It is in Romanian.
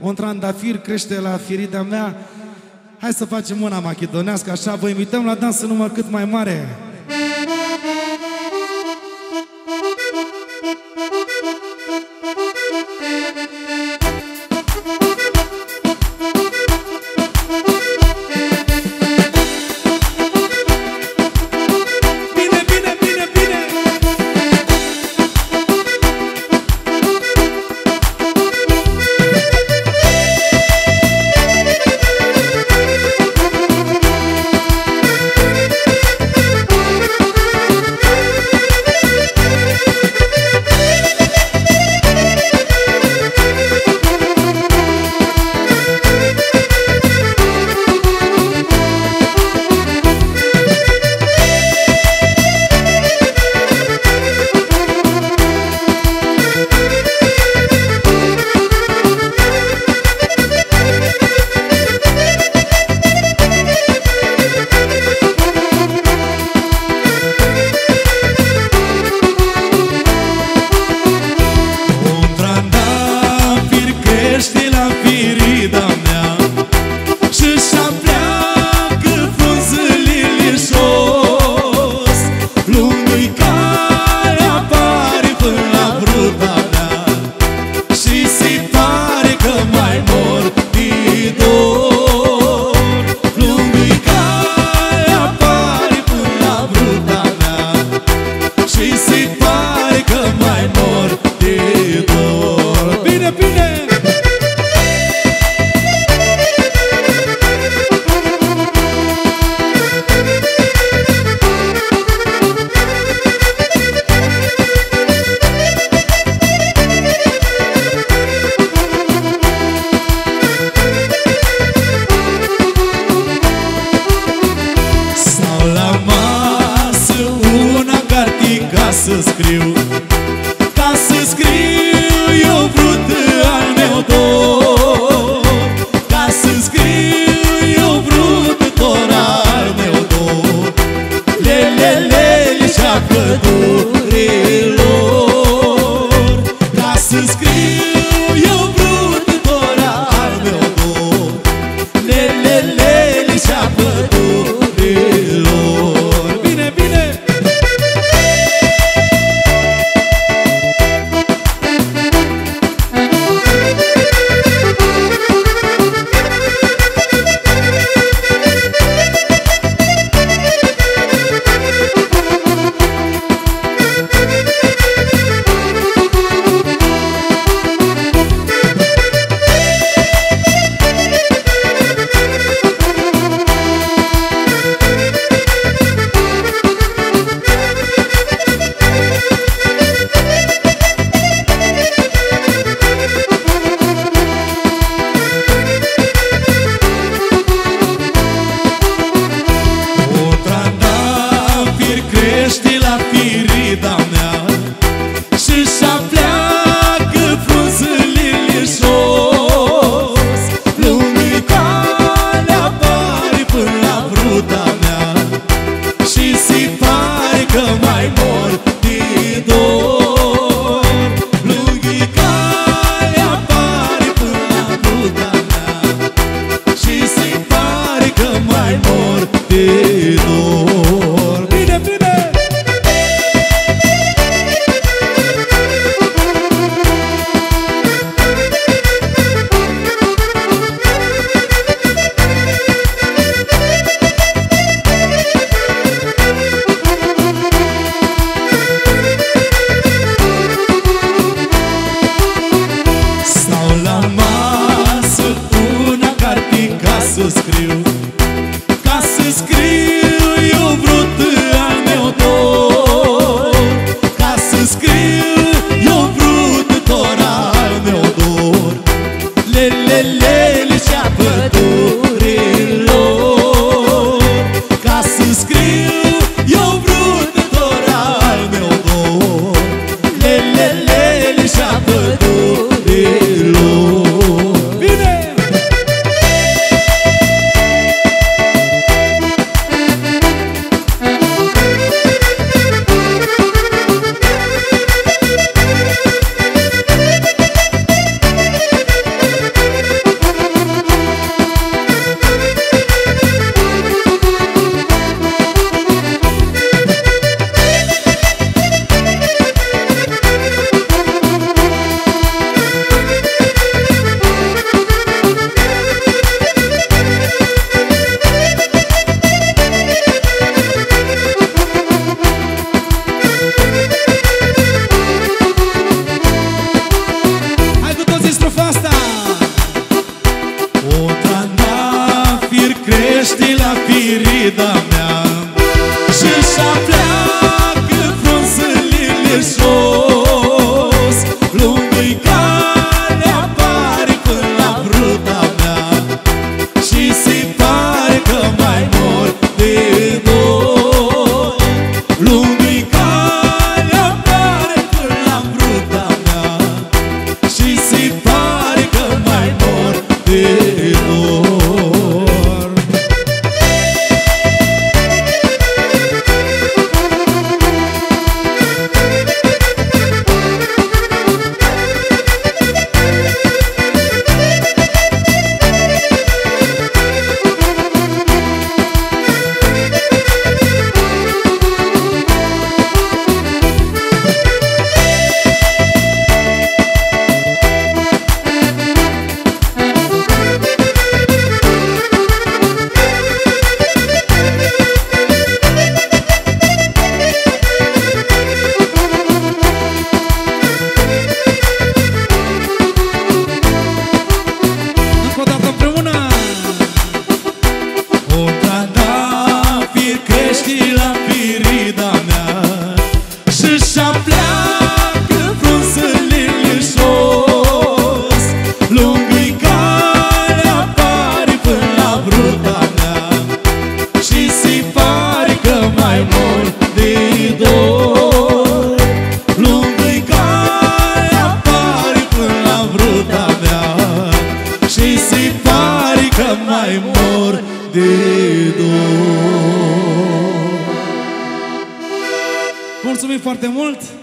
Un trandafir crește la firida mea. Hai să facem una machidonească Așa vă invităm la dans în număr cât mai mare. ca să scriu. Crești la firida mea de dor Mulțumim foarte mult!